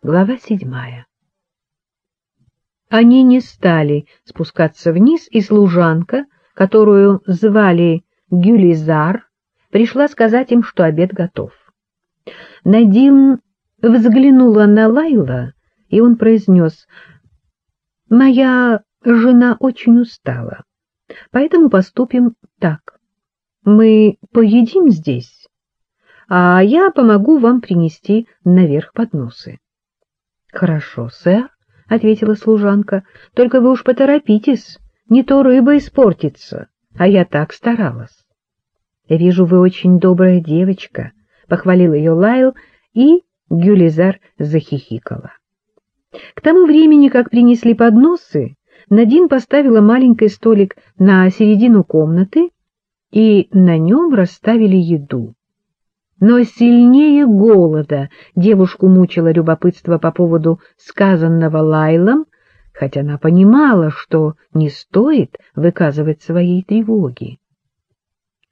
Глава седьмая. Они не стали спускаться вниз, и служанка, которую звали Гюлизар, пришла сказать им, что обед готов. Надин взглянула на Лайла, и он произнес, «Моя жена очень устала, поэтому поступим так. Мы поедим здесь, а я помогу вам принести наверх подносы». — Хорошо, сэр, — ответила служанка, — только вы уж поторопитесь, не то рыба испортится, а я так старалась. — вижу, вы очень добрая девочка, — похвалил ее Лайл, и Гюлизар захихикала. К тому времени, как принесли подносы, Надин поставила маленький столик на середину комнаты, и на нем расставили еду. Но сильнее голода девушку мучило любопытство по поводу сказанного Лайлом, хотя она понимала, что не стоит выказывать своей тревоги.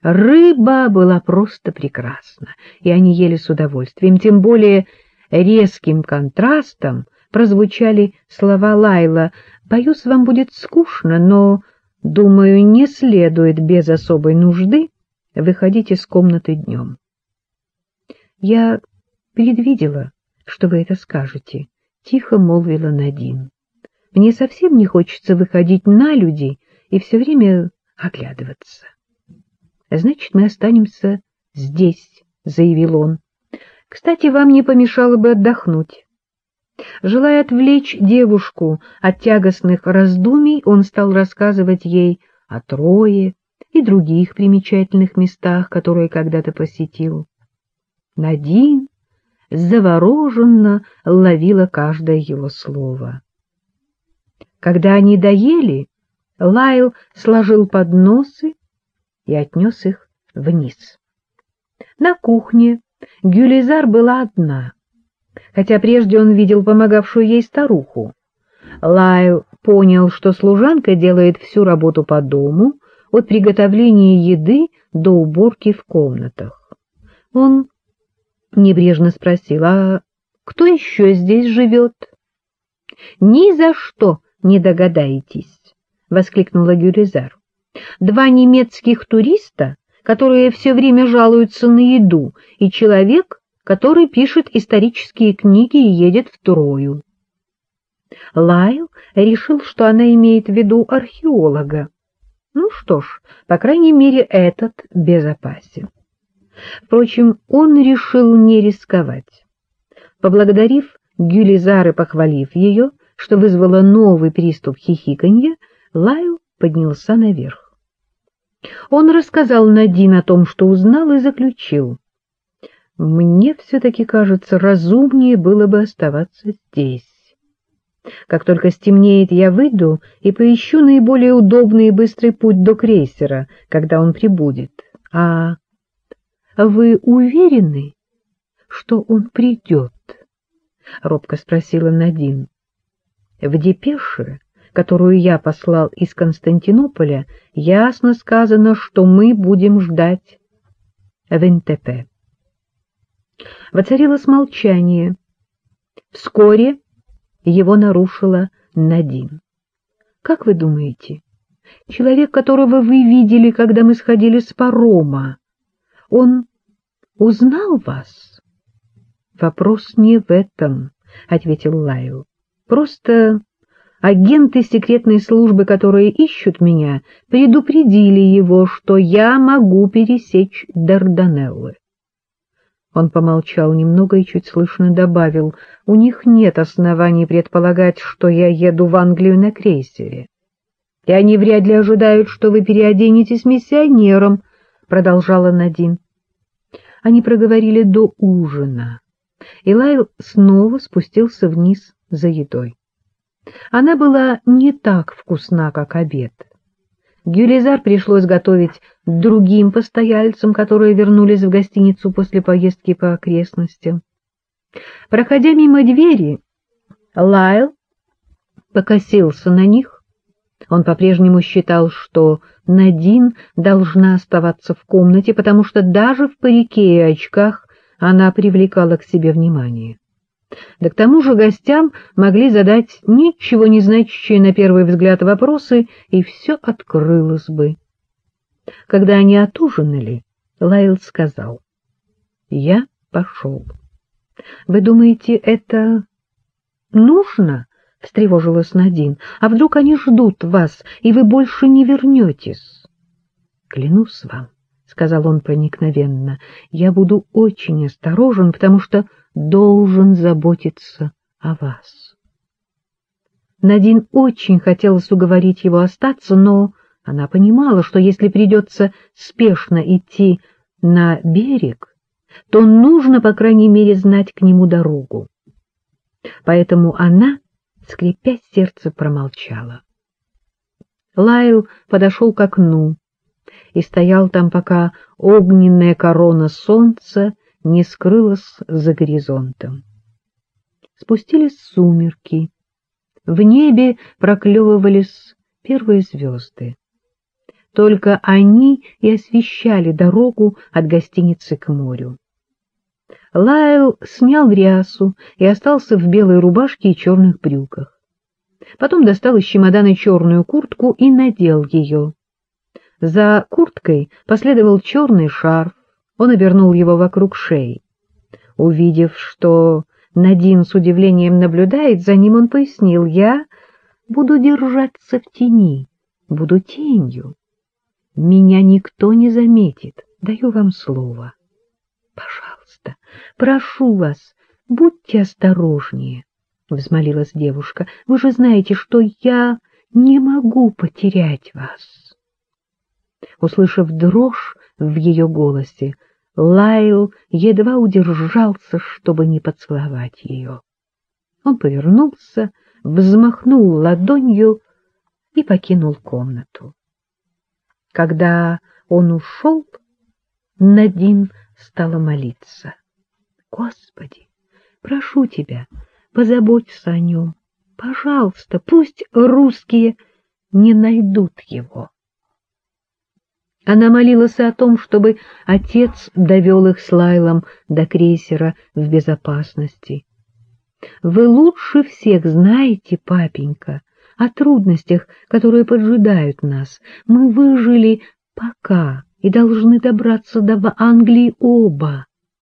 Рыба была просто прекрасна, и они ели с удовольствием, тем более резким контрастом прозвучали слова Лайла «Боюсь, вам будет скучно, но, думаю, не следует без особой нужды выходить из комнаты днем». Я предвидела, что вы это скажете, — тихо молвила Надин. Мне совсем не хочется выходить на людей и все время оглядываться. — Значит, мы останемся здесь, — заявил он. — Кстати, вам не помешало бы отдохнуть. Желая отвлечь девушку от тягостных раздумий, он стал рассказывать ей о Трое и других примечательных местах, которые когда-то посетил. Надин завороженно ловила каждое его слово. Когда они доели, Лайл сложил подносы и отнес их вниз. На кухне Гюлизар была одна, хотя прежде он видел помогавшую ей старуху. Лайл понял, что служанка делает всю работу по дому, от приготовления еды до уборки в комнатах. Он небрежно спросил, а кто еще здесь живет? — Ни за что не догадаетесь, — воскликнула Гюризар. — Два немецких туриста, которые все время жалуются на еду, и человек, который пишет исторические книги и едет в Трою. Лайл решил, что она имеет в виду археолога. Ну что ж, по крайней мере, этот безопасен. Впрочем, он решил не рисковать. Поблагодарив Гюлизар и похвалив ее, что вызвало новый приступ хихиканья, Лайл поднялся наверх. Он рассказал Надин о том, что узнал, и заключил. «Мне все-таки кажется, разумнее было бы оставаться здесь. Как только стемнеет, я выйду и поищу наиболее удобный и быстрый путь до крейсера, когда он прибудет. А — Вы уверены, что он придет? — робко спросила Надин. — В депеше, которую я послал из Константинополя, ясно сказано, что мы будем ждать в НТП. Воцарилось молчание. Вскоре его нарушила Надин. — Как вы думаете, человек, которого вы видели, когда мы сходили с парома, он узнал вас? — Вопрос не в этом, — ответил Лайл. — Просто агенты секретной службы, которые ищут меня, предупредили его, что я могу пересечь Дарданеллы. Он помолчал немного и чуть слышно добавил, «У них нет оснований предполагать, что я еду в Англию на крейсере. И они вряд ли ожидают, что вы переоденетесь миссионером», — продолжала Надин. Они проговорили до ужина, и Лайл снова спустился вниз за едой. Она была не так вкусна, как обед. Гюлизар пришлось готовить другим постояльцам, которые вернулись в гостиницу после поездки по окрестностям. Проходя мимо двери, Лайл покосился на них он по-прежнему считал, что Надин должна оставаться в комнате, потому что даже в парике и очках она привлекала к себе внимание. Да к тому же гостям могли задать ничего не значащие на первый взгляд вопросы, и все открылось бы. Когда они отужинали, Лайл сказал, «Я пошел». «Вы думаете, это нужно?» — встревожилась Надин. «А вдруг они ждут вас, и вы больше не вернетесь?» «Клянусь вам», — сказал он проникновенно, — «я буду очень осторожен, потому что должен заботиться о вас». Надин очень хотелось уговорить его остаться, но она понимала, что если придется спешно идти на берег, то нужно, по крайней мере, знать к нему дорогу. Поэтому она, скрипя сердце, промолчала. Лайл подошел к окну и стоял там, пока огненная корона солнца не скрылась за горизонтом. Спустились сумерки. В небе проклевывались первые звезды. Только они и освещали дорогу от гостиницы к морю. Лайл снял рясу и остался в белой рубашке и черных брюках. Потом достал из чемодана черную куртку и надел ее. За курткой последовал черный шарф, он обернул его вокруг шеи. Увидев, что Надин с удивлением наблюдает за ним, он пояснил, «Я буду держаться в тени, буду тенью. Меня никто не заметит, даю вам слово. Пожалуйста, прошу вас, будьте осторожнее». — взмолилась девушка. — Вы же знаете, что я не могу потерять вас. Услышав дрожь в ее голосе, Лайл едва удержался, чтобы не поцеловать ее. Он повернулся, взмахнул ладонью и покинул комнату. Когда он ушел, Надин стала молиться. — Господи, прошу тебя, позаботься о нем. Пожалуйста, пусть русские не найдут его. Она молилась о том, чтобы отец довел их с Лайлом до крейсера в безопасности. «Вы лучше всех знаете, папенька, о трудностях, которые поджидают нас. Мы выжили пока и должны добраться до Англии оба.